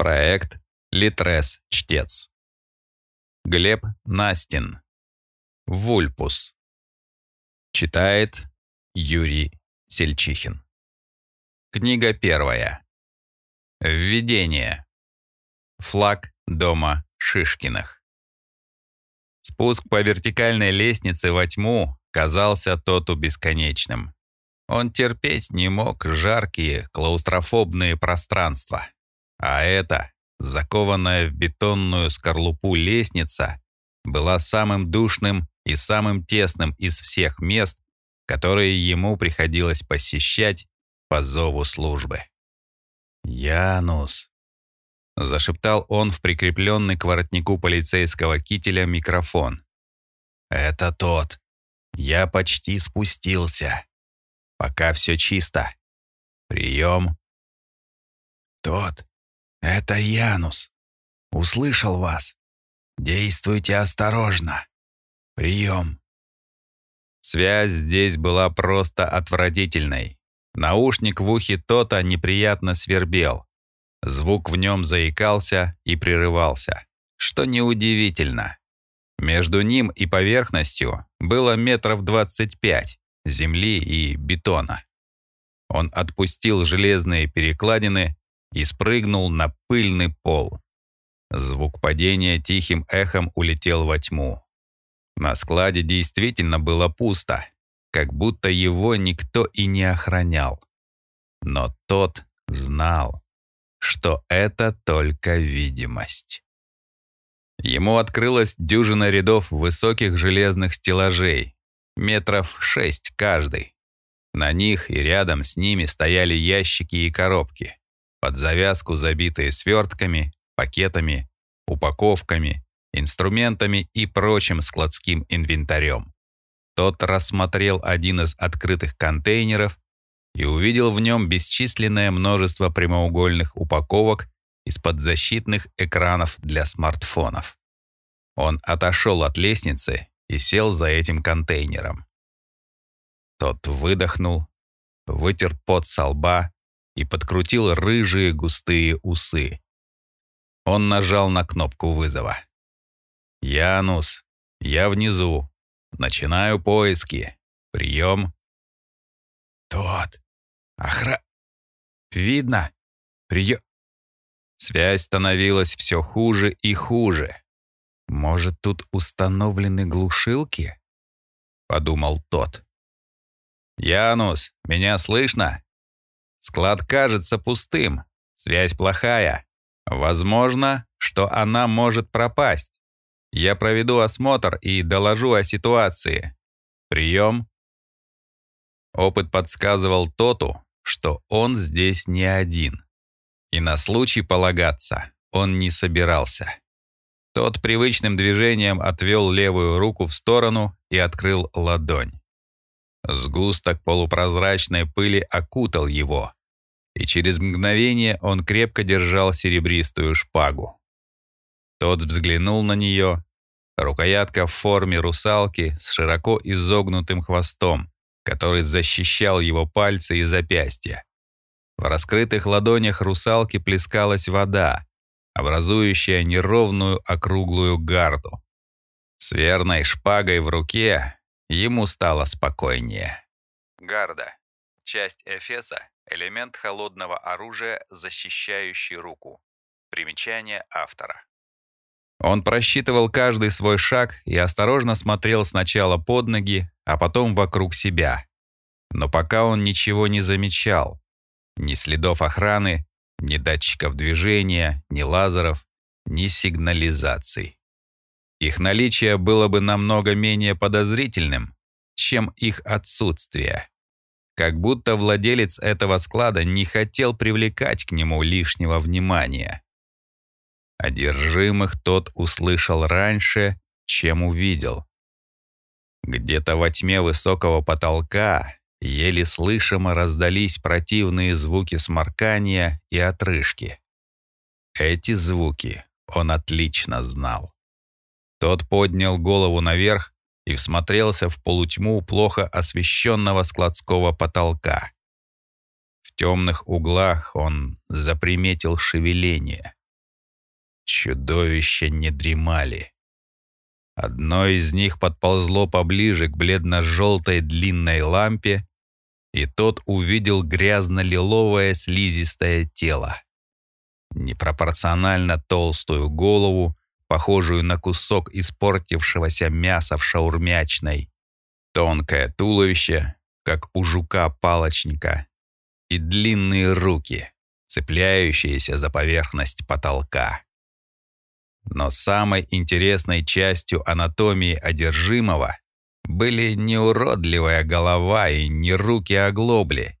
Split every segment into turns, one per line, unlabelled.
Проект Литрес Чтец. Глеб Настин. Вульпус. Читает Юрий Сельчихин. Книга первая. Введение. Флаг дома Шишкиных. Спуск по вертикальной лестнице во тьму казался Тоту бесконечным. Он терпеть не мог жаркие, клаустрофобные пространства. А эта, закованная в бетонную скорлупу лестница, была самым душным и самым тесным из всех мест, которые ему приходилось посещать по зову службы. «Янус», — зашептал он в прикрепленный к воротнику полицейского кителя микрофон. «Это тот. Я почти спустился. Пока все чисто. Прием». «Тот. Это Янус. Услышал вас. Действуйте осторожно. Прием». Связь здесь была просто отвратительной. Наушник в ухе Тота неприятно свербел. Звук в нем заикался и прерывался, что неудивительно. Между ним и поверхностью было метров 25 земли и бетона. Он отпустил железные перекладины и спрыгнул на пыльный пол. Звук падения тихим эхом улетел во тьму. На складе действительно было пусто, как будто его никто и не охранял. Но тот знал, что это только видимость. Ему открылась дюжина рядов высоких железных стеллажей, метров шесть каждый. На них и рядом с ними стояли ящики и коробки, под завязку забитые свертками, пакетами, упаковками инструментами и прочим складским инвентарем. Тот рассмотрел один из открытых контейнеров и увидел в нем бесчисленное множество прямоугольных упаковок из-под защитных экранов для смартфонов. Он отошел от лестницы и сел за этим контейнером. Тот выдохнул, вытер пот со лба и подкрутил рыжие густые усы. Он нажал на кнопку вызова. «Янус, я внизу. Начинаю поиски. Прием». «Тот. Охра... Видно. Прием...» Связь становилась все хуже и хуже. «Может, тут установлены глушилки?» — подумал тот. «Янус, меня слышно? Склад кажется пустым. Связь плохая. Возможно, что она может пропасть. Я проведу осмотр и доложу о ситуации. Прием. Опыт подсказывал Тоту, что он здесь не один. И на случай полагаться он не собирался. Тот привычным движением отвел левую руку в сторону и открыл ладонь. Сгусток полупрозрачной пыли окутал его, и через мгновение он крепко держал серебристую шпагу. Тот взглянул на нее. Рукоятка в форме русалки с широко изогнутым хвостом, который защищал его пальцы и запястья. В раскрытых ладонях русалки плескалась вода, образующая неровную округлую гарду. С верной шпагой в руке ему стало спокойнее. Гарда. Часть эфеса — элемент холодного оружия, защищающий руку. Примечание автора. Он просчитывал каждый свой шаг и осторожно смотрел сначала под ноги, а потом вокруг себя. Но пока он ничего не замечал. Ни следов охраны, ни датчиков движения, ни лазеров, ни сигнализаций. Их наличие было бы намного менее подозрительным, чем их отсутствие. Как будто владелец этого склада не хотел привлекать к нему лишнего внимания. Одержимых тот услышал раньше, чем увидел. Где-то во тьме высокого потолка еле слышимо раздались противные звуки сморкания и отрыжки. Эти звуки он отлично знал. Тот поднял голову наверх и всмотрелся в полутьму плохо освещенного складского потолка. В темных углах он заприметил шевеление. Чудовища не дремали. Одно из них подползло поближе к бледно-желтой длинной лампе, и тот увидел грязно-лиловое слизистое тело. Непропорционально толстую голову, похожую на кусок испортившегося мяса в шаурмячной, тонкое туловище, как у жука-палочника, и длинные руки, цепляющиеся за поверхность потолка. Но самой интересной частью анатомии одержимого были не уродливая голова и не руки-оглобли,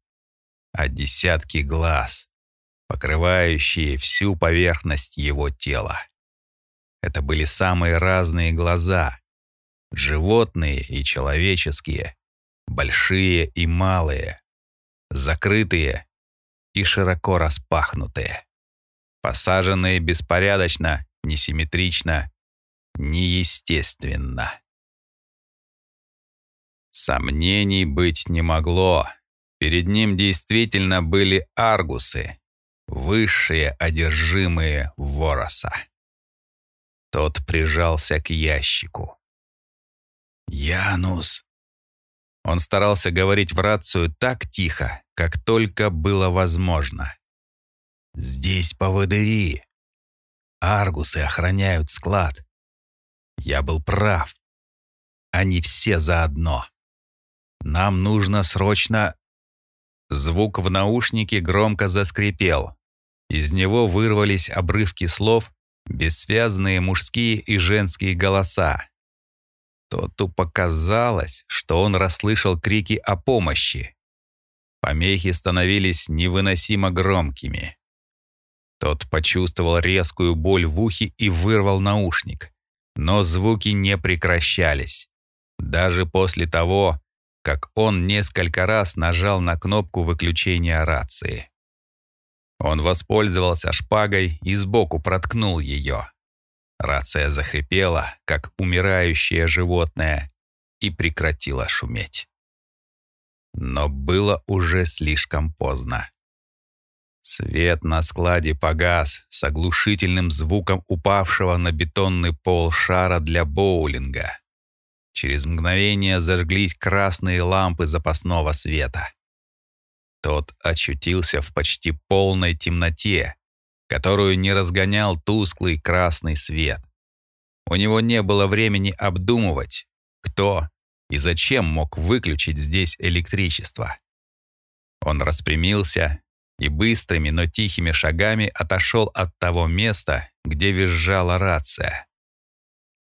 а десятки глаз, покрывающие всю поверхность его тела. Это были самые разные глаза, животные и человеческие, большие и малые, закрытые и широко распахнутые, посаженные беспорядочно несимметрично, неестественно. Сомнений быть не могло. Перед ним действительно были аргусы, высшие одержимые Вороса. Тот прижался к ящику. «Янус!» Он старался говорить в рацию так тихо, как только было возможно. «Здесь поводыри. Аргусы охраняют склад. Я был прав. Они все заодно. Нам нужно срочно...» Звук в наушнике громко заскрипел. Из него вырвались обрывки слов, бессвязные мужские и женские голоса. Тоту показалось, что он расслышал крики о помощи. Помехи становились невыносимо громкими. Тот почувствовал резкую боль в ухе и вырвал наушник. Но звуки не прекращались. Даже после того, как он несколько раз нажал на кнопку выключения рации. Он воспользовался шпагой и сбоку проткнул ее. Рация захрипела, как умирающее животное, и прекратила шуметь. Но было уже слишком поздно. Свет на складе погас с оглушительным звуком упавшего на бетонный пол шара для боулинга. Через мгновение зажглись красные лампы запасного света. Тот очутился в почти полной темноте, которую не разгонял тусклый красный свет. У него не было времени обдумывать, кто и зачем мог выключить здесь электричество. Он распрямился и быстрыми, но тихими шагами отошел от того места, где визжала рация.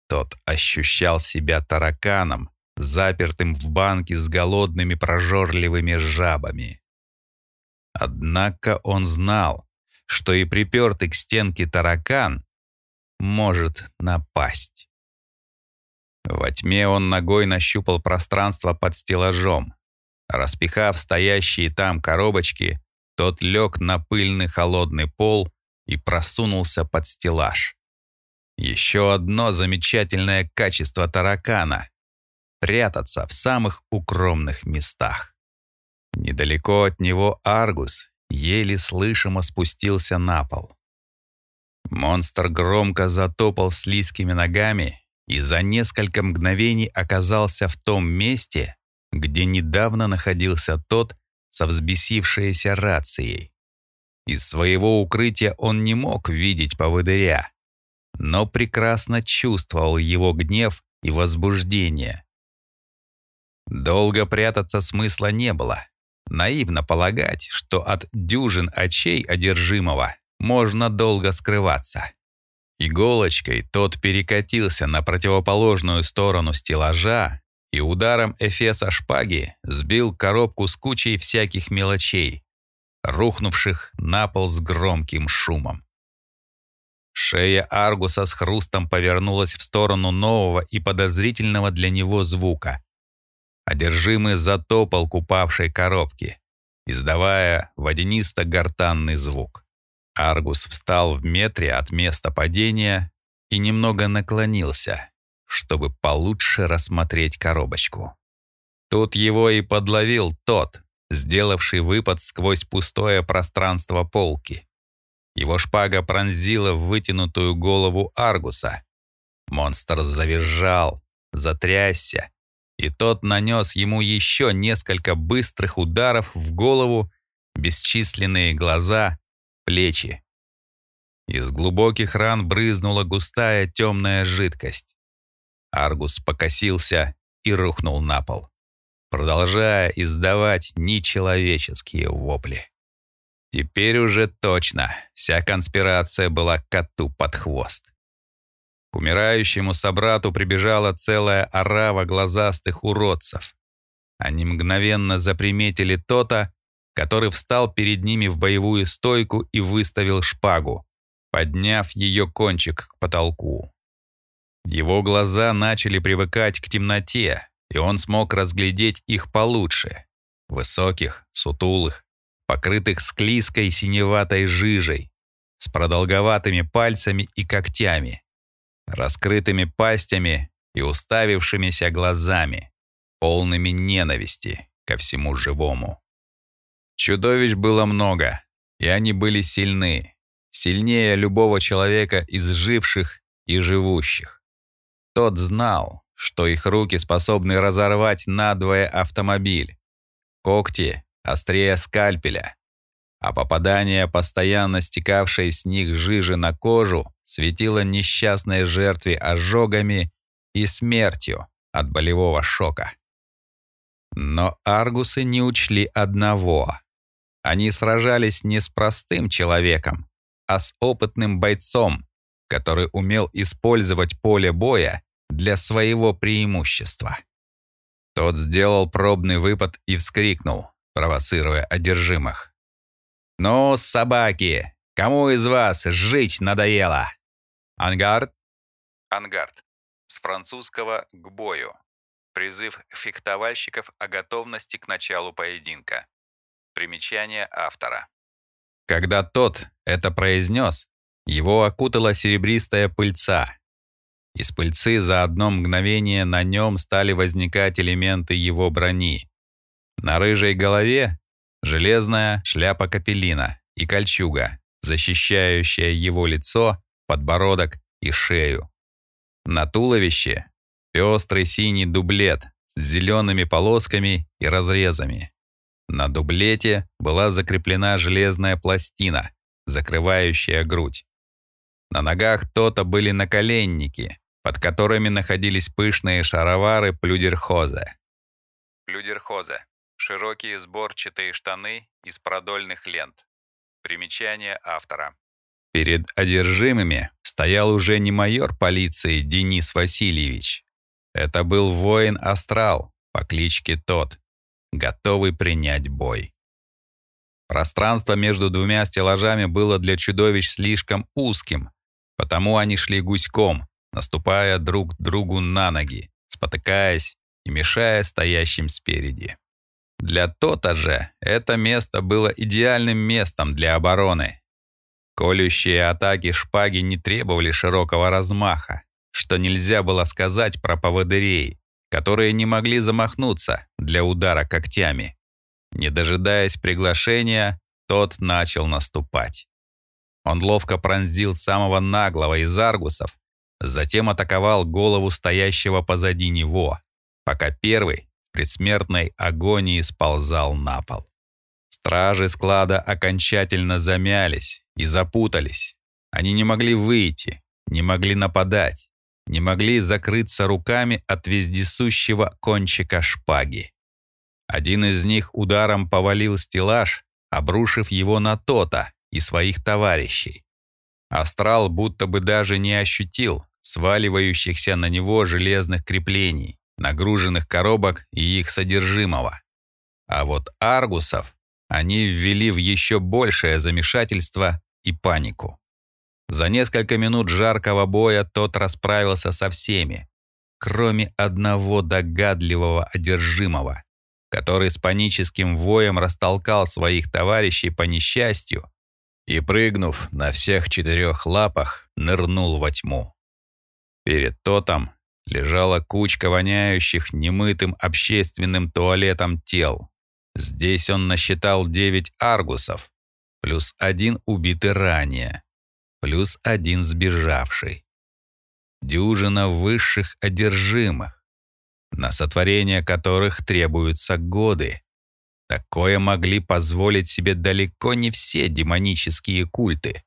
Тот ощущал себя тараканом, запертым в банке с голодными прожорливыми жабами. Однако он знал, что и припертый к стенке таракан может напасть. Во тьме он ногой нащупал пространство под стеллажом. Распихав стоящие там коробочки, тот лег на пыльный холодный пол и просунулся под стеллаж. Еще одно замечательное качество таракана — прятаться в самых укромных местах. Недалеко от него Аргус еле слышимо спустился на пол. Монстр громко затопал слизкими ногами и за несколько мгновений оказался в том месте, где недавно находился тот, со взбесившейся рацией. Из своего укрытия он не мог видеть поводыря, но прекрасно чувствовал его гнев и возбуждение. Долго прятаться смысла не было. Наивно полагать, что от дюжин очей одержимого можно долго скрываться. Иголочкой тот перекатился на противоположную сторону стеллажа и ударом эфеса шпаги сбил коробку с кучей всяких мелочей, рухнувших на пол с громким шумом. Шея Аргуса с хрустом повернулась в сторону нового и подозрительного для него звука. Одержимый затопал к упавшей коробке, издавая водянисто-гортанный звук. Аргус встал в метре от места падения и немного наклонился, чтобы получше рассмотреть коробочку. Тут его и подловил тот, сделавший выпад сквозь пустое пространство полки. Его шпага пронзила вытянутую голову Аргуса. Монстр завизжал, затрясся, и тот нанес ему еще несколько быстрых ударов в голову, бесчисленные глаза, плечи. Из глубоких ран брызнула густая темная жидкость. Аргус покосился и рухнул на пол, продолжая издавать нечеловеческие вопли. Теперь уже точно вся конспирация была коту под хвост. К умирающему собрату прибежала целая орава глазастых уродцев. Они мгновенно заприметили то-то, который встал перед ними в боевую стойку и выставил шпагу, подняв ее кончик к потолку. Его глаза начали привыкать к темноте, и он смог разглядеть их получше. Высоких, сутулых, покрытых склизкой синеватой жижей, с продолговатыми пальцами и когтями, раскрытыми пастями и уставившимися глазами, полными ненависти ко всему живому. Чудовищ было много, и они были сильны, сильнее любого человека из живших и живущих. Тот знал, что их руки способны разорвать надвое автомобиль. Когти острее скальпеля, а попадание постоянно стекавшей с них жижи на кожу светило несчастной жертве ожогами и смертью от болевого шока. Но аргусы не учли одного. Они сражались не с простым человеком, а с опытным бойцом, который умел использовать поле боя для своего преимущества. Тот сделал пробный выпад и вскрикнул, провоцируя одержимых. «Ну, собаки, кому из вас жить надоело?» «Ангард?» «Ангард» с французского «к бою». Призыв фехтовальщиков о готовности к началу поединка. Примечание автора. Когда тот это произнес, его окутала серебристая пыльца. Из пыльцы за одно мгновение на нем стали возникать элементы его брони. На рыжей голове железная шляпа капеллина и кольчуга, защищающая его лицо, подбородок и шею. На туловище пестрый синий дублет с зелеными полосками и разрезами. На дублете была закреплена железная пластина, закрывающая грудь. На ногах то-то были наколенники, под которыми находились пышные шаровары плюдерхоза. Плюдерхоза — широкие сборчатые штаны из продольных лент. Примечание автора. Перед одержимыми стоял уже не майор полиции Денис Васильевич. Это был воин-астрал по кличке Тот, готовый принять бой. Пространство между двумя стеллажами было для чудовищ слишком узким, потому они шли гуськом, наступая друг другу на ноги, спотыкаясь и мешая стоящим спереди. Для Тота же это место было идеальным местом для обороны. Колющие атаки шпаги не требовали широкого размаха, что нельзя было сказать про поводырей, которые не могли замахнуться для удара когтями. Не дожидаясь приглашения, тот начал наступать. Он ловко пронзил самого наглого из аргусов, затем атаковал голову стоящего позади него, пока первый предсмертной агонии сползал на пол. Стражи склада окончательно замялись и запутались. Они не могли выйти, не могли нападать не могли закрыться руками от вездесущего кончика шпаги. Один из них ударом повалил стеллаж, обрушив его на Тота и своих товарищей. Астрал будто бы даже не ощутил сваливающихся на него железных креплений, нагруженных коробок и их содержимого. А вот аргусов они ввели в еще большее замешательство и панику. За несколько минут жаркого боя тот расправился со всеми, кроме одного догадливого одержимого, который с паническим воем растолкал своих товарищей по несчастью и, прыгнув на всех четырех лапах, нырнул во тьму. Перед тотом лежала кучка воняющих немытым общественным туалетом тел. Здесь он насчитал девять аргусов, плюс один убитый ранее, плюс один сбежавший. Дюжина высших одержимых, на сотворение которых требуются годы. Такое могли позволить себе далеко не все демонические культы.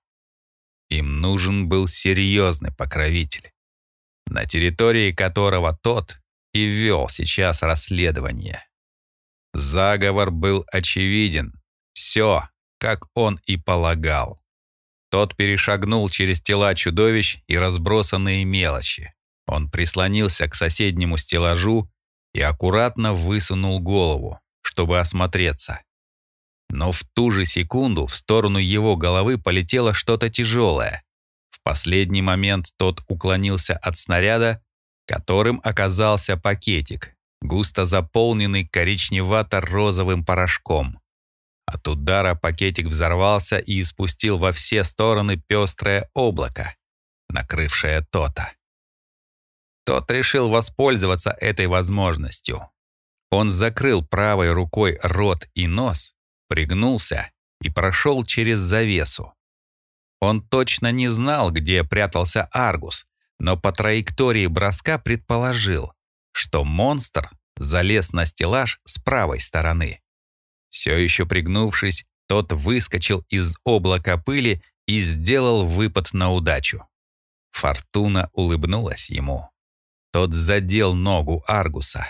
Им нужен был серьезный покровитель, на территории которого тот и вел сейчас расследование. Заговор был очевиден. Все, как он и полагал. Тот перешагнул через тела чудовищ и разбросанные мелочи. Он прислонился к соседнему стеллажу и аккуратно высунул голову, чтобы осмотреться. Но в ту же секунду в сторону его головы полетело что-то тяжелое. Последний момент тот уклонился от снаряда, которым оказался пакетик, густо заполненный коричневато-розовым порошком. От удара пакетик взорвался и испустил во все стороны пестрое облако, накрывшее Тота. Тот решил воспользоваться этой возможностью. Он закрыл правой рукой рот и нос, пригнулся и прошел через завесу. Он точно не знал, где прятался Аргус, но по траектории броска предположил, что монстр залез на стеллаж с правой стороны. Все еще пригнувшись, тот выскочил из облака пыли и сделал выпад на удачу. Фортуна улыбнулась ему. Тот задел ногу Аргуса.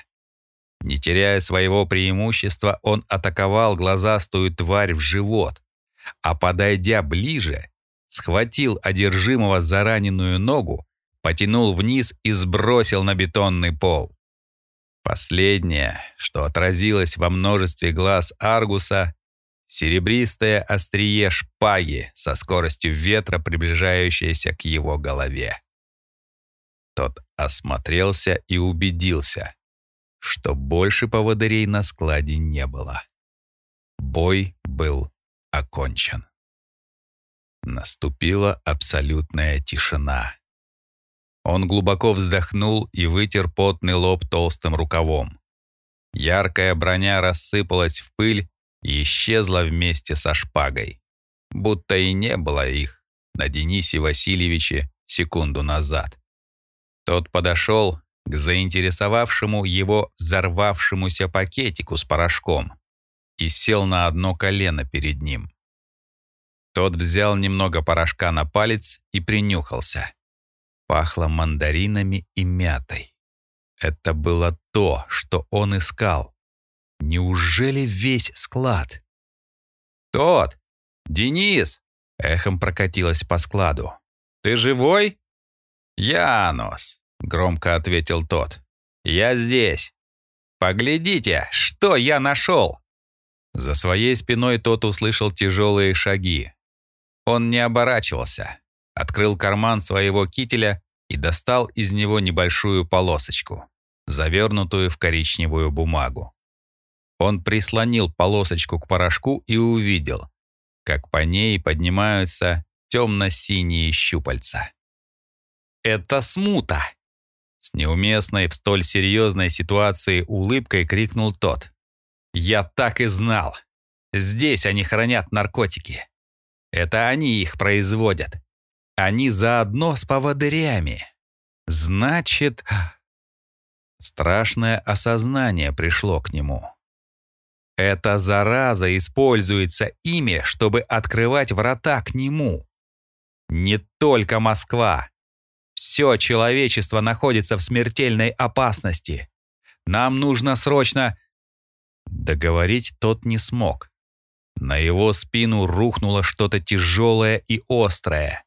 Не теряя своего преимущества, он атаковал глазастую тварь в живот, а подойдя ближе, схватил одержимого за раненую ногу, потянул вниз и сбросил на бетонный пол. Последнее, что отразилось во множестве глаз Аргуса, серебристое острие шпаги со скоростью ветра, приближающееся к его голове. Тот осмотрелся и убедился, что больше поводырей на складе не было. Бой был окончен. Наступила абсолютная тишина. Он глубоко вздохнул и вытер потный лоб толстым рукавом. Яркая броня рассыпалась в пыль и исчезла вместе со шпагой. Будто и не было их на Денисе Васильевиче секунду назад. Тот подошел к заинтересовавшему его взорвавшемуся пакетику с порошком и сел на одно колено перед ним. Тот взял немного порошка на палец и принюхался. Пахло мандаринами и мятой. Это было то, что он искал. Неужели весь склад? «Тот! Денис!» — эхом прокатилось по складу. «Ты живой?» «Янос!» — громко ответил тот. «Я здесь. Поглядите, что я нашел!» За своей спиной тот услышал тяжелые шаги. Он не оборачивался открыл карман своего кителя и достал из него небольшую полосочку, завернутую в коричневую бумагу. Он прислонил полосочку к порошку и увидел, как по ней поднимаются темно-синие щупальца. «Это смута!» С неуместной в столь серьезной ситуации улыбкой крикнул тот. «Я так и знал! Здесь они хранят наркотики. Это они их производят. Они заодно с поводырями. Значит... Страшное осознание пришло к нему. Эта зараза используется ими, чтобы открывать врата к нему. Не только Москва. Все человечество находится в смертельной опасности. Нам нужно срочно... Договорить тот не смог. На его спину рухнуло что-то тяжелое и острое.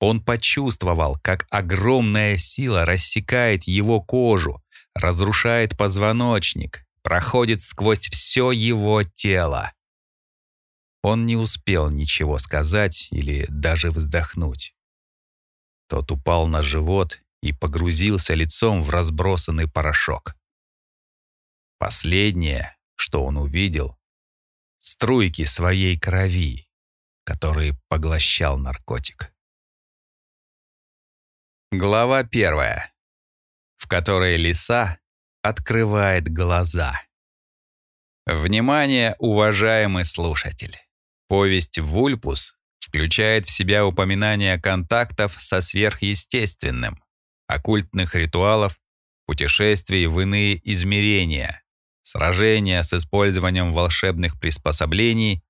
Он почувствовал, как огромная сила рассекает его кожу, разрушает позвоночник, проходит сквозь все его тело. Он не успел ничего сказать или даже вздохнуть. Тот упал на живот и погрузился лицом в разбросанный порошок. Последнее, что он увидел, струйки своей крови, которые поглощал наркотик. Глава первая, в которой лиса открывает глаза. Внимание, уважаемый слушатель! Повесть «Вульпус» включает в себя упоминания контактов со сверхъестественным, оккультных ритуалов, путешествий в иные измерения, сражения с использованием волшебных приспособлений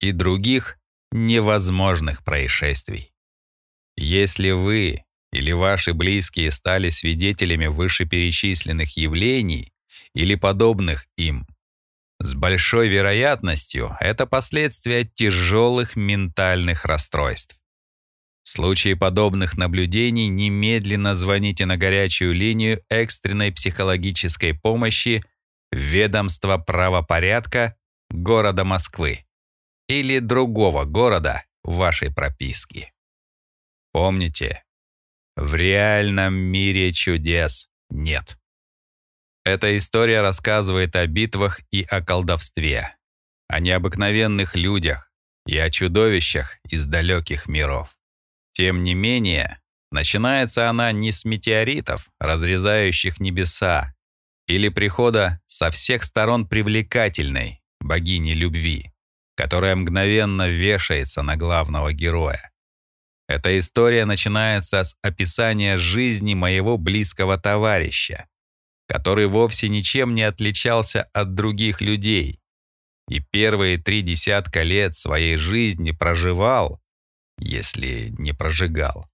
и других невозможных происшествий. Если вы или ваши близкие стали свидетелями вышеперечисленных явлений или подобных им, с большой вероятностью это последствия тяжелых ментальных расстройств. В случае подобных наблюдений немедленно звоните на горячую линию экстренной психологической помощи в ведомство правопорядка города Москвы или другого города вашей прописки. Помните, в реальном мире чудес нет. Эта история рассказывает о битвах и о колдовстве, о необыкновенных людях и о чудовищах из далеких миров. Тем не менее, начинается она не с метеоритов, разрезающих небеса, или прихода со всех сторон привлекательной богини любви, которая мгновенно вешается на главного героя. Эта история начинается с описания жизни моего близкого товарища, который вовсе ничем не отличался от других людей и первые три десятка лет своей жизни проживал, если не прожигал,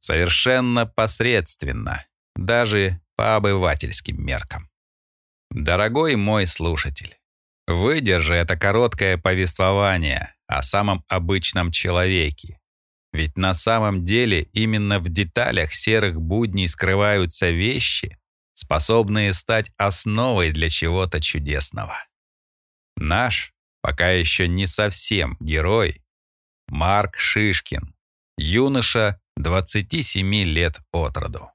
совершенно посредственно, даже по обывательским меркам. Дорогой мой слушатель, выдержи это короткое повествование о самом обычном человеке, ведь на самом деле именно в деталях серых будней скрываются вещи, способные стать основой для чего-то чудесного. Наш, пока еще не совсем герой, Марк Шишкин, юноша 27 лет от роду.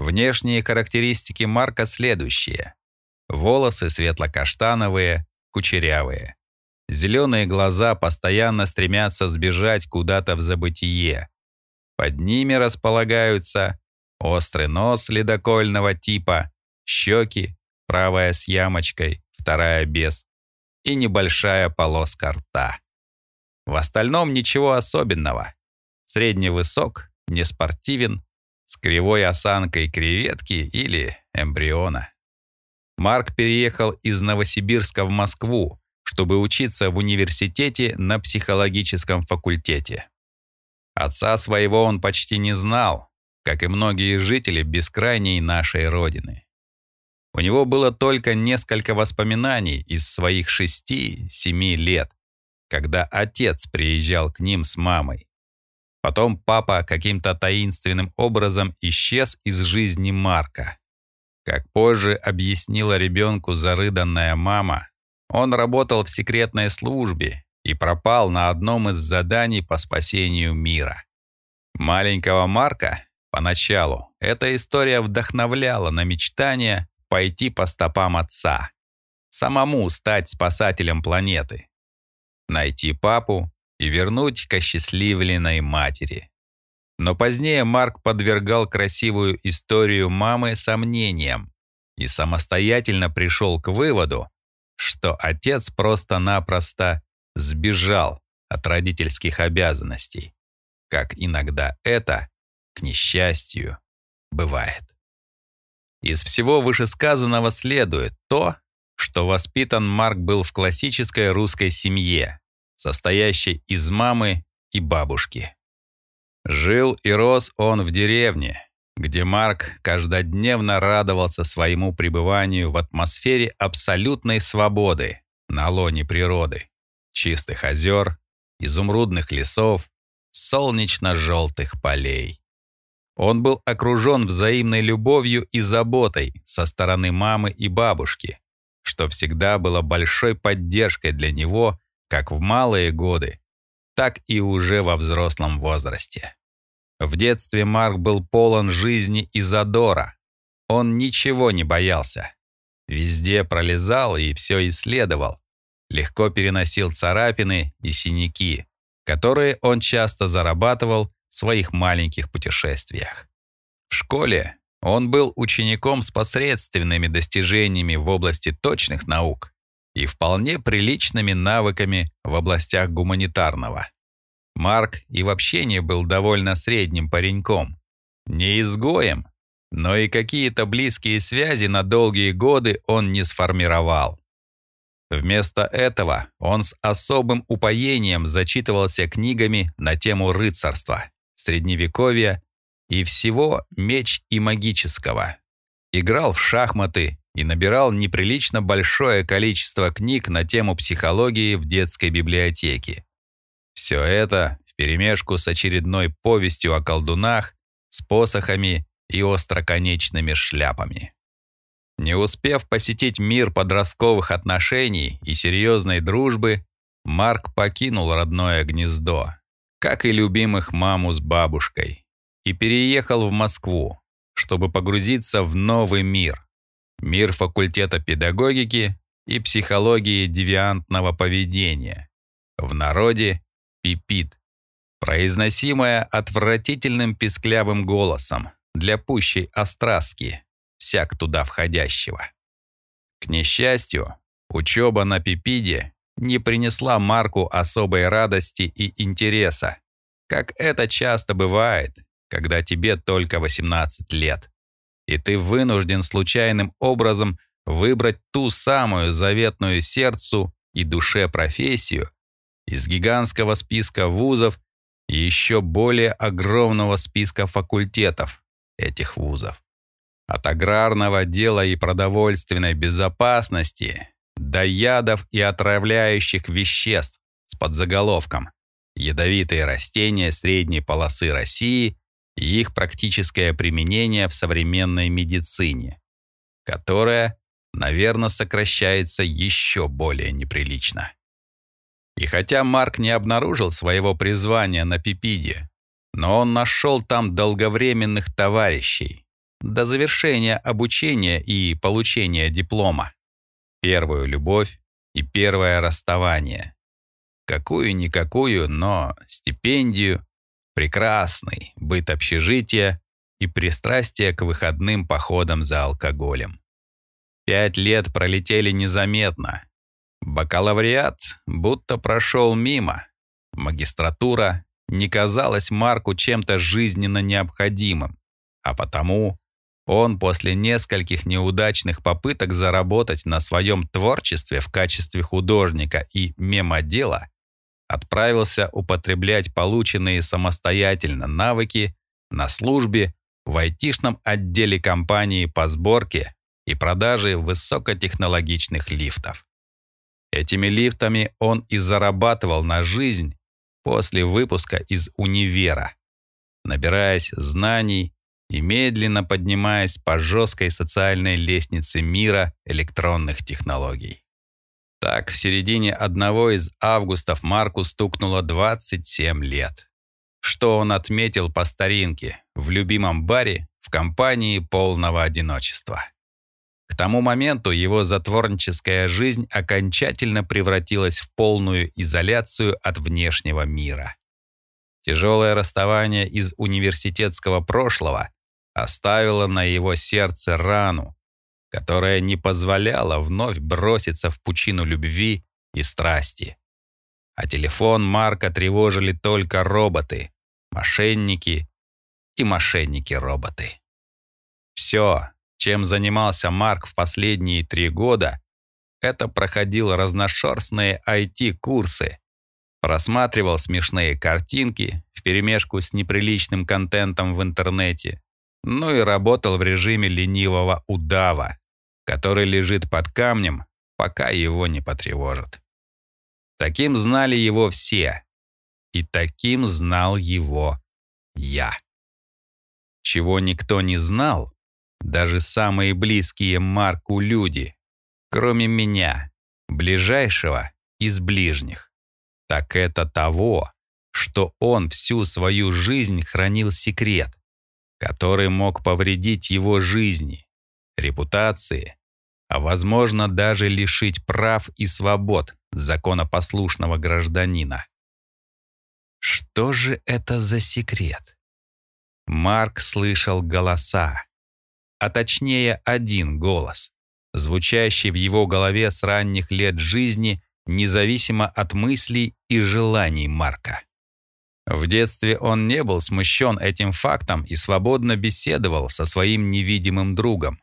Внешние характеристики Марка следующие. Волосы светло-каштановые, кучерявые. Зеленые глаза постоянно стремятся сбежать куда-то в забытие. Под ними располагаются острый нос ледокольного типа, щеки, правая с ямочкой, вторая без, и небольшая полоска рта. В остальном ничего особенного. Средний высок, не спортивен, с кривой осанкой креветки или эмбриона. Марк переехал из Новосибирска в Москву, чтобы учиться в университете на психологическом факультете. Отца своего он почти не знал, как и многие жители бескрайней нашей Родины. У него было только несколько воспоминаний из своих шести-семи лет, когда отец приезжал к ним с мамой. Потом папа каким-то таинственным образом исчез из жизни Марка. Как позже объяснила ребенку зарыданная мама, он работал в секретной службе и пропал на одном из заданий по спасению мира. Маленького Марка поначалу эта история вдохновляла на мечтание пойти по стопам отца, самому стать спасателем планеты, найти папу и вернуть к осчастливленной матери. Но позднее Марк подвергал красивую историю мамы сомнениям и самостоятельно пришел к выводу, что отец просто-напросто сбежал от родительских обязанностей, как иногда это, к несчастью, бывает. Из всего вышесказанного следует то, что воспитан Марк был в классической русской семье, состоящей из мамы и бабушки. Жил и рос он в деревне, где Марк каждодневно радовался своему пребыванию в атмосфере абсолютной свободы на лоне природы, чистых озер, изумрудных лесов, солнечно-желтых полей. Он был окружен взаимной любовью и заботой со стороны мамы и бабушки, что всегда было большой поддержкой для него как в малые годы, так и уже во взрослом возрасте. В детстве Марк был полон жизни и задора. Он ничего не боялся. Везде пролезал и все исследовал. Легко переносил царапины и синяки, которые он часто зарабатывал в своих маленьких путешествиях. В школе он был учеником с посредственными достижениями в области точных наук и вполне приличными навыками в областях гуманитарного. Марк и в общении был довольно средним пареньком. Не изгоем, но и какие-то близкие связи на долгие годы он не сформировал. Вместо этого он с особым упоением зачитывался книгами на тему рыцарства, средневековья и всего меч и магического. Играл в шахматы и набирал неприлично большое количество книг на тему психологии в детской библиотеке. Все это вперемешку с очередной повестью о колдунах, с посохами и остроконечными шляпами. Не успев посетить мир подростковых отношений и серьезной дружбы, Марк покинул родное гнездо, как и любимых маму с бабушкой, и переехал в Москву, чтобы погрузиться в новый мир. Мир факультета педагогики и психологии девиантного поведения. В народе пипит, произносимая отвратительным писклявым голосом для пущей остраски всяк туда входящего. К несчастью, учеба на Пипиде не принесла Марку особой радости и интереса, как это часто бывает, когда тебе только 18 лет, и ты вынужден случайным образом выбрать ту самую заветную сердцу и душе профессию из гигантского списка вузов и еще более огромного списка факультетов этих вузов. От аграрного дела и продовольственной безопасности до ядов и отравляющих веществ с подзаголовком «Ядовитые растения средней полосы России и их практическое применение в современной медицине», которая, наверное, сокращается еще более неприлично. И хотя Марк не обнаружил своего призвания на Пипиде, но он нашел там долговременных товарищей, до завершения обучения и получения диплома. Первую любовь и первое расставание. Какую-никакую, но стипендию, прекрасный быт общежития и пристрастие к выходным походам за алкоголем. Пять лет пролетели незаметно. Бакалавриат будто прошел мимо. Магистратура не казалась Марку чем-то жизненно необходимым, а потому он после нескольких неудачных попыток заработать на своем творчестве в качестве художника и мемодела отправился употреблять полученные самостоятельно навыки на службе в айтишном отделе компании по сборке и продаже высокотехнологичных лифтов. Этими лифтами он и зарабатывал на жизнь после выпуска из универа, набираясь знаний и медленно поднимаясь по жесткой социальной лестнице мира электронных технологий. Так, в середине одного из августов Марку стукнуло 27 лет, что он отметил по старинке в любимом баре в компании полного одиночества. К тому моменту его затворническая жизнь окончательно превратилась в полную изоляцию от внешнего мира. Тяжелое расставание из университетского прошлого оставила на его сердце рану, которая не позволяла вновь броситься в пучину любви и страсти. А телефон Марка тревожили только роботы, мошенники и мошенники-роботы. Все, чем занимался Марк в последние три года, это проходил разношерстные IT-курсы, просматривал смешные картинки вперемешку с неприличным контентом в интернете, ну и работал в режиме ленивого удава, который лежит под камнем, пока его не потревожат. Таким знали его все, и таким знал его я. Чего никто не знал, даже самые близкие Марку люди, кроме меня, ближайшего из ближних, так это того, что он всю свою жизнь хранил секрет, который мог повредить его жизни, репутации, а возможно даже лишить прав и свобод законопослушного гражданина. Что же это за секрет? Марк слышал голоса, а точнее один голос, звучащий в его голове с ранних лет жизни, независимо от мыслей и желаний Марка. В детстве он не был смущен этим фактом и свободно беседовал со своим невидимым другом,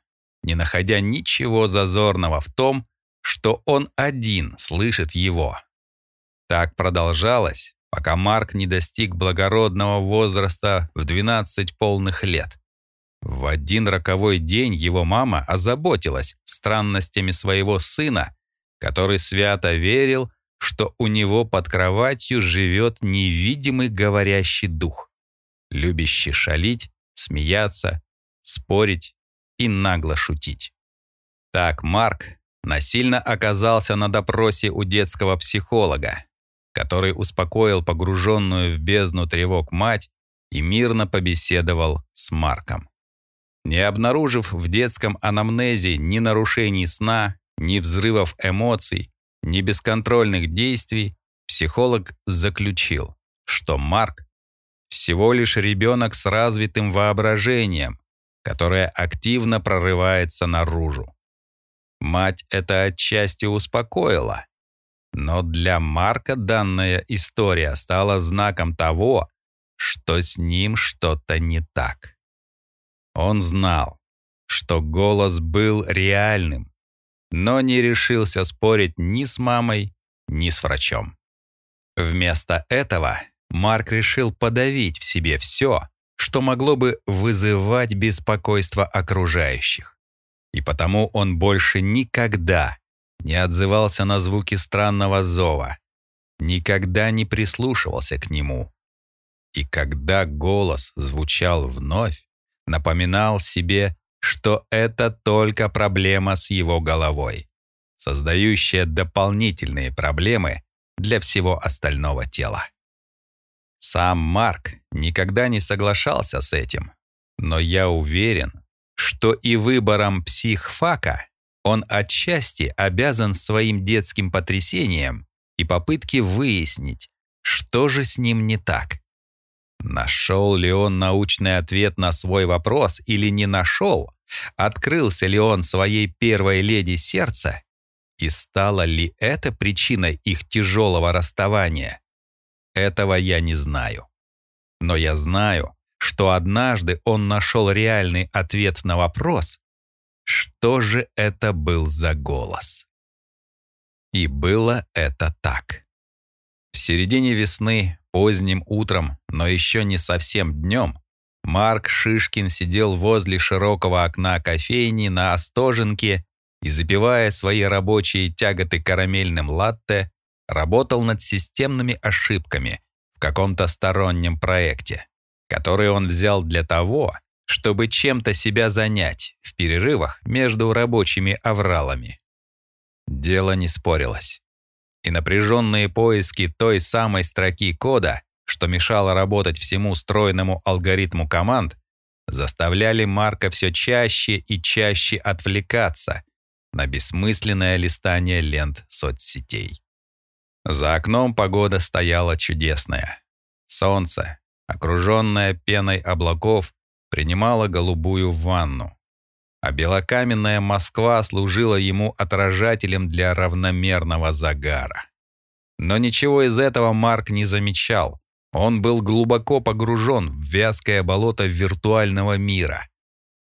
не находя ничего зазорного в том, что он один слышит его. Так продолжалось, пока Марк не достиг благородного возраста в 12 полных лет. В один роковой день его мама озаботилась странностями своего сына, который свято верил, что у него под кроватью живет невидимый говорящий дух, любящий шалить, смеяться, спорить и нагло шутить. Так Марк насильно оказался на допросе у детского психолога, который успокоил погруженную в бездну тревог мать и мирно побеседовал с Марком. Не обнаружив в детском анамнезе ни нарушений сна, ни взрывов эмоций, ни бесконтрольных действий, психолог заключил, что Марк всего лишь ребенок с развитым воображением, которое активно прорывается наружу. Мать это отчасти успокоила, но для Марка данная история стала знаком того, что с ним что-то не так. Он знал, что голос был реальным, но не решился спорить ни с мамой, ни с врачом. Вместо этого Марк решил подавить в себе все, что могло бы вызывать беспокойство окружающих. И потому он больше никогда не отзывался на звуки странного зова, никогда не прислушивался к нему. И когда голос звучал вновь, напоминал себе, что это только проблема с его головой, создающая дополнительные проблемы для всего остального тела. Сам Марк никогда не соглашался с этим, но я уверен, что и выбором психфака он отчасти обязан своим детским потрясением и попытке выяснить, что же с ним не так. Нашел ли он научный ответ на свой вопрос или не нашел? Открылся ли он своей первой леди сердца? И стало ли это причиной их тяжелого расставания? Этого я не знаю. Но я знаю, что однажды он нашел реальный ответ на вопрос, что же это был за голос. И было это так. В середине весны, поздним утром, но еще не совсем днем, Марк Шишкин сидел возле широкого окна кофейни на Остоженке и, запивая свои рабочие тяготы карамельным латте, работал над системными ошибками в каком-то стороннем проекте, который он взял для того, чтобы чем-то себя занять в перерывах между рабочими авралами. Дело не спорилось. И напряженные поиски той самой строки кода, что мешало работать всему стройному алгоритму команд, заставляли Марка все чаще и чаще отвлекаться на бессмысленное листание лент соцсетей. За окном погода стояла чудесная. Солнце, окруженное пеной облаков, принимала голубую ванну. А белокаменная Москва служила ему отражателем для равномерного загара. Но ничего из этого Марк не замечал. Он был глубоко погружен в вязкое болото виртуального мира.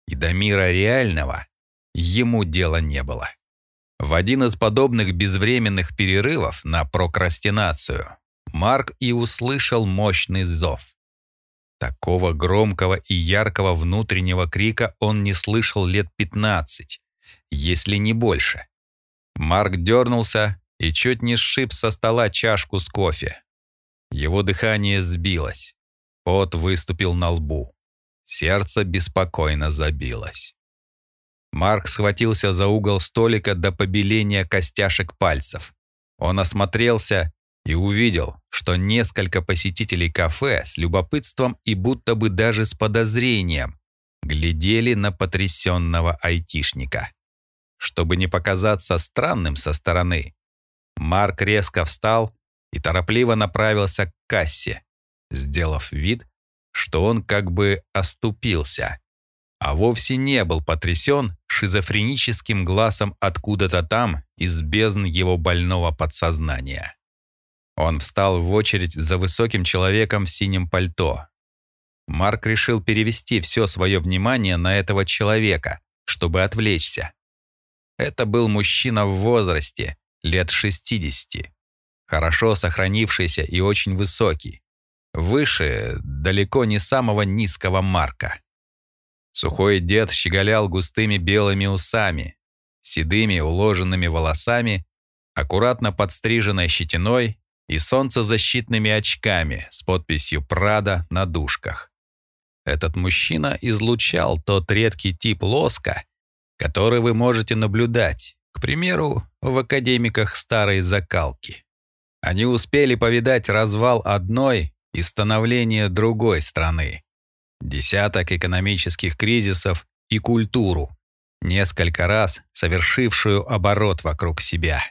И до мира реального ему дела не было. В один из подобных безвременных перерывов на прокрастинацию Марк и услышал мощный зов. Такого громкого и яркого внутреннего крика он не слышал лет 15, если не больше. Марк дернулся и чуть не сшиб со стола чашку с кофе. Его дыхание сбилось. Пот выступил на лбу. Сердце беспокойно забилось. Марк схватился за угол столика до побеления костяшек пальцев. Он осмотрелся и увидел, что несколько посетителей кафе с любопытством и будто бы даже с подозрением глядели на потрясенного айтишника. Чтобы не показаться странным со стороны, Марк резко встал и торопливо направился к кассе, сделав вид, что он как бы оступился, а вовсе не был потрясен шизофреническим глазом откуда-то там, из бездн его больного подсознания. Он встал в очередь за высоким человеком в синем пальто. Марк решил перевести все свое внимание на этого человека, чтобы отвлечься. Это был мужчина в возрасте, лет 60, хорошо сохранившийся и очень высокий. Выше далеко не самого низкого Марка. Сухой дед щеголял густыми белыми усами, седыми уложенными волосами, аккуратно подстриженной щетиной и солнцезащитными очками с подписью «Прада» на дужках. Этот мужчина излучал тот редкий тип лоска, который вы можете наблюдать, к примеру, в академиках старой закалки. Они успели повидать развал одной и становление другой страны, десяток экономических кризисов и культуру, несколько раз совершившую оборот вокруг себя.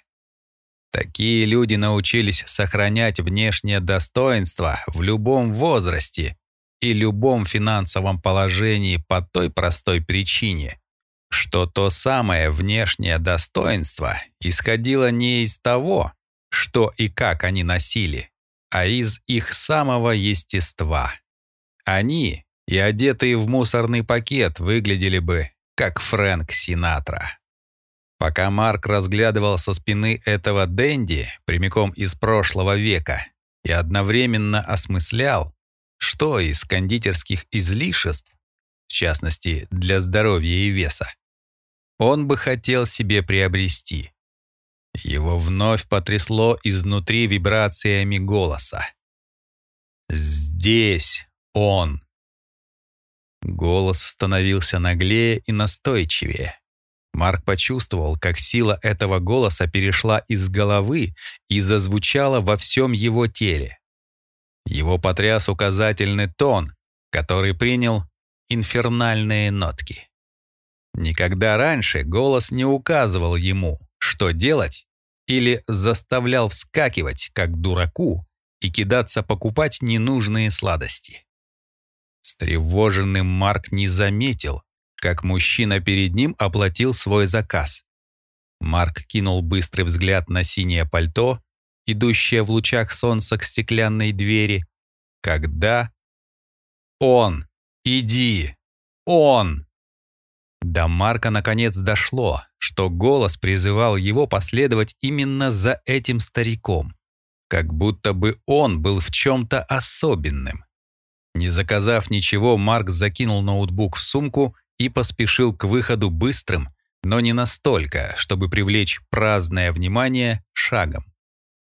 Такие люди научились сохранять внешнее достоинство в любом возрасте и любом финансовом положении по той простой причине, что то самое внешнее достоинство исходило не из того, что и как они носили, а из их самого естества. Они, и одетые в мусорный пакет, выглядели бы как Фрэнк Синатра. Пока Марк разглядывал со спины этого Дэнди прямиком из прошлого века и одновременно осмыслял, что из кондитерских излишеств, в частности для здоровья и веса, он бы хотел себе приобрести. Его вновь потрясло изнутри вибрациями голоса. «Здесь он!» Голос становился наглее и настойчивее. Марк почувствовал, как сила этого голоса перешла из головы и зазвучала во всем его теле. Его потряс указательный тон, который принял инфернальные нотки. Никогда раньше голос не указывал ему, что делать, или заставлял вскакивать, как дураку, и кидаться покупать ненужные сладости. Стревоженный Марк не заметил, как мужчина перед ним оплатил свой заказ. Марк кинул быстрый взгляд на синее пальто, идущее в лучах солнца к стеклянной двери, когда... «Он! Иди! Он!» До Марка наконец дошло, что голос призывал его последовать именно за этим стариком, как будто бы он был в чем-то особенным. Не заказав ничего, Марк закинул ноутбук в сумку и поспешил к выходу быстрым, но не настолько, чтобы привлечь праздное внимание шагом.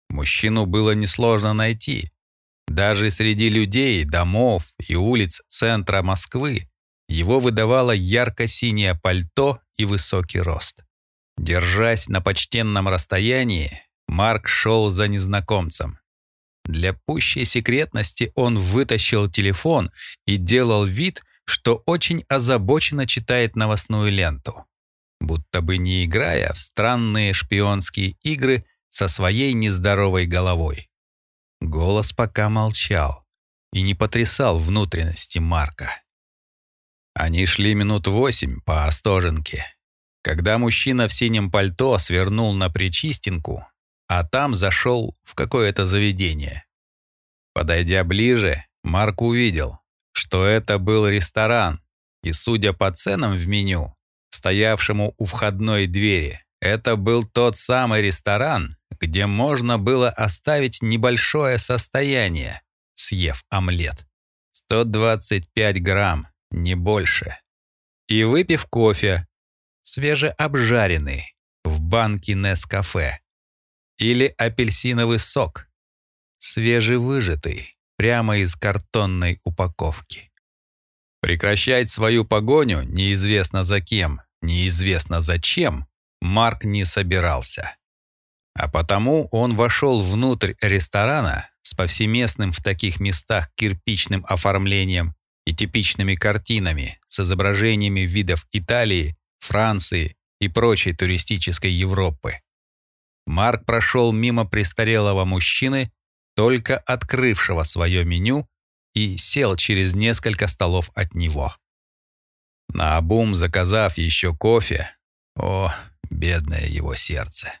Мужчину было несложно найти. Даже среди людей, домов и улиц центра Москвы его выдавало ярко-синее пальто и высокий рост. Держась на почтенном расстоянии, Марк шел за незнакомцем. Для пущей секретности он вытащил телефон и делал вид, что очень озабоченно читает новостную ленту, будто бы не играя в странные шпионские игры со своей нездоровой головой. Голос пока молчал и не потрясал внутренности Марка. Они шли минут восемь по Остоженке, когда мужчина в синем пальто свернул на Причистинку, а там зашел в какое-то заведение. Подойдя ближе, Марк увидел, что это был ресторан, и, судя по ценам в меню, стоявшему у входной двери, это был тот самый ресторан, где можно было оставить небольшое состояние, съев омлет. 125 грамм, не больше. И выпив кофе, свежеобжаренный, в банке Нескафе. Или апельсиновый сок, свежевыжатый, прямо из картонной упаковки. Прекращать свою погоню неизвестно за кем, неизвестно зачем, Марк не собирался. А потому он вошел внутрь ресторана с повсеместным в таких местах кирпичным оформлением и типичными картинами с изображениями видов Италии, Франции и прочей туристической Европы. Марк прошел мимо престарелого мужчины только открывшего свое меню, и сел через несколько столов от него. Наобум заказав еще кофе, о, бедное его сердце.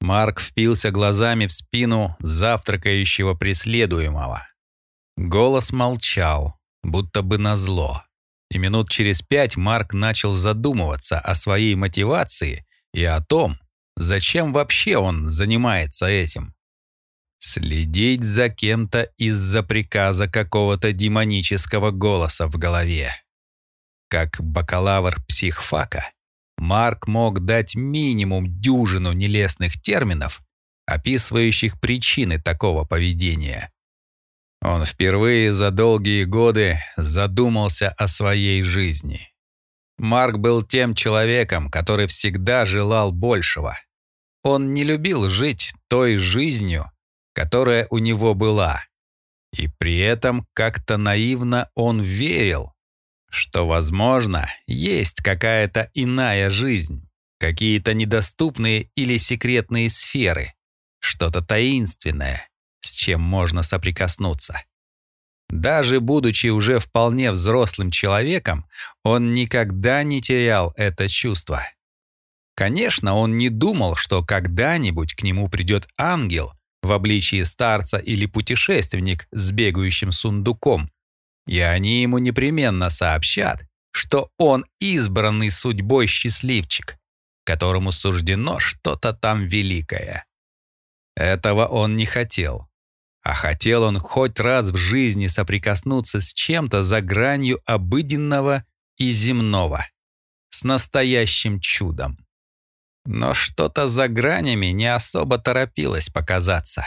Марк впился глазами в спину завтракающего преследуемого. Голос молчал, будто бы назло. И минут через пять Марк начал задумываться о своей мотивации и о том, зачем вообще он занимается этим. Следить за кем-то из-за приказа какого-то демонического голоса в голове. Как бакалавр психфака, Марк мог дать минимум дюжину нелестных терминов, описывающих причины такого поведения. Он впервые за долгие годы задумался о своей жизни. Марк был тем человеком, который всегда желал большего. Он не любил жить той жизнью, которая у него была. И при этом как-то наивно он верил, что, возможно, есть какая-то иная жизнь, какие-то недоступные или секретные сферы, что-то таинственное, с чем можно соприкоснуться. Даже будучи уже вполне взрослым человеком, он никогда не терял это чувство. Конечно, он не думал, что когда-нибудь к нему придет ангел в обличии старца или путешественник с бегающим сундуком, и они ему непременно сообщат, что он избранный судьбой счастливчик, которому суждено что-то там великое. Этого он не хотел. А хотел он хоть раз в жизни соприкоснуться с чем-то за гранью обыденного и земного, с настоящим чудом. Но что-то за гранями не особо торопилось показаться.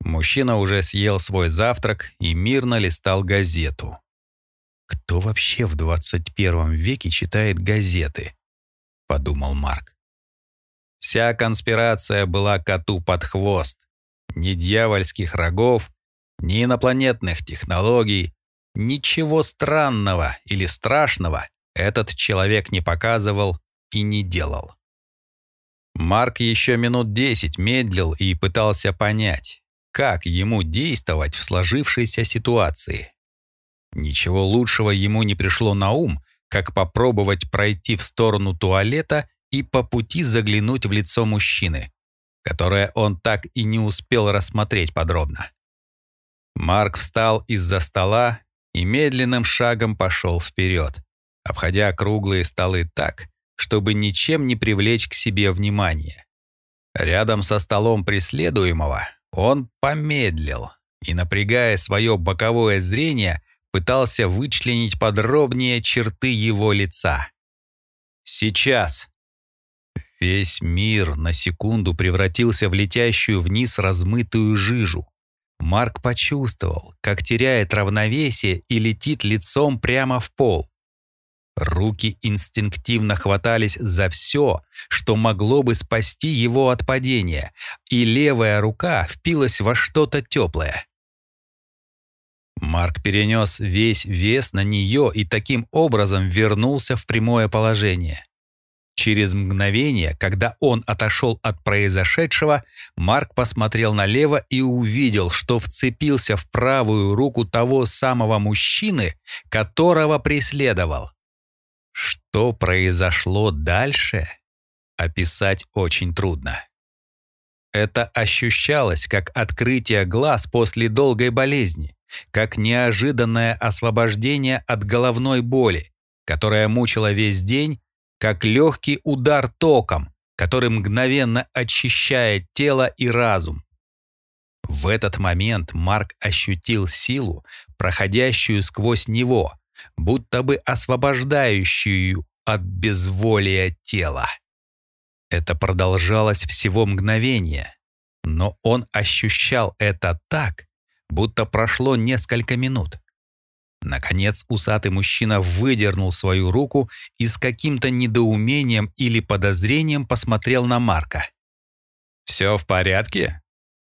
Мужчина уже съел свой завтрак и мирно листал газету. «Кто вообще в 21 веке читает газеты?» — подумал Марк. Вся конспирация была коту под хвост. Ни дьявольских рогов, ни инопланетных технологий, ничего странного или страшного этот человек не показывал и не делал. Марк еще минут десять медлил и пытался понять, как ему действовать в сложившейся ситуации. Ничего лучшего ему не пришло на ум, как попробовать пройти в сторону туалета и по пути заглянуть в лицо мужчины, которое он так и не успел рассмотреть подробно. Марк встал из-за стола и медленным шагом пошел вперед, обходя круглые столы так, чтобы ничем не привлечь к себе внимание. Рядом со столом преследуемого он помедлил и, напрягая свое боковое зрение, пытался вычленить подробнее черты его лица. Сейчас. Весь мир на секунду превратился в летящую вниз размытую жижу. Марк почувствовал, как теряет равновесие и летит лицом прямо в пол. Руки инстинктивно хватались за все, что могло бы спасти его от падения, и левая рука впилась во что-то теплое. Марк перенес весь вес на нее и таким образом вернулся в прямое положение. Через мгновение, когда он отошел от произошедшего, Марк посмотрел налево и увидел, что вцепился в правую руку того самого мужчины, которого преследовал. Что произошло дальше, описать очень трудно. Это ощущалось как открытие глаз после долгой болезни, как неожиданное освобождение от головной боли, которая мучила весь день, как легкий удар током, который мгновенно очищает тело и разум. В этот момент Марк ощутил силу, проходящую сквозь него, будто бы освобождающую от безволия тела. Это продолжалось всего мгновение, но он ощущал это так, будто прошло несколько минут. Наконец усатый мужчина выдернул свою руку и с каким-то недоумением или подозрением посмотрел на Марка. «Все в порядке?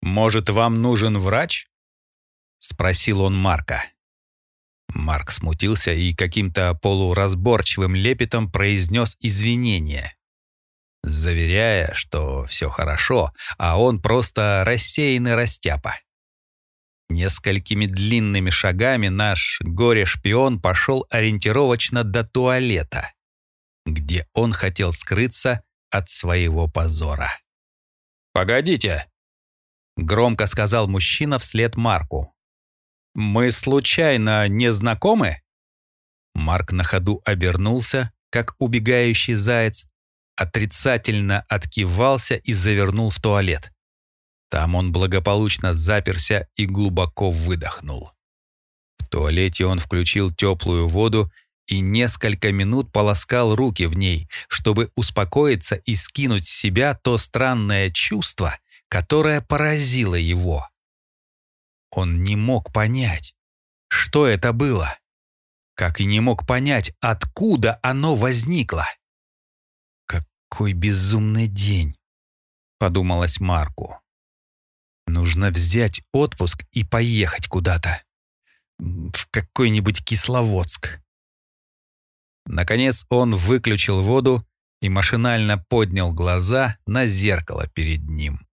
Может, вам нужен врач?» — спросил он Марка. Марк смутился и каким-то полуразборчивым лепетом произнес извинения, заверяя, что все хорошо, а он просто рассеянный растяпа. Несколькими длинными шагами наш горе-шпион пошел ориентировочно до туалета, где он хотел скрыться от своего позора. «Погодите!» — громко сказал мужчина вслед Марку. «Мы случайно не знакомы?» Марк на ходу обернулся, как убегающий заяц, отрицательно откивался и завернул в туалет. Там он благополучно заперся и глубоко выдохнул. В туалете он включил теплую воду и несколько минут полоскал руки в ней, чтобы успокоиться и скинуть с себя то странное чувство, которое поразило его. Он не мог понять, что это было, как и не мог понять, откуда оно возникло. «Какой безумный день!» — подумалось Марку. Нужно взять отпуск и поехать куда-то. В какой-нибудь Кисловодск. Наконец он выключил воду и машинально поднял глаза на зеркало перед ним.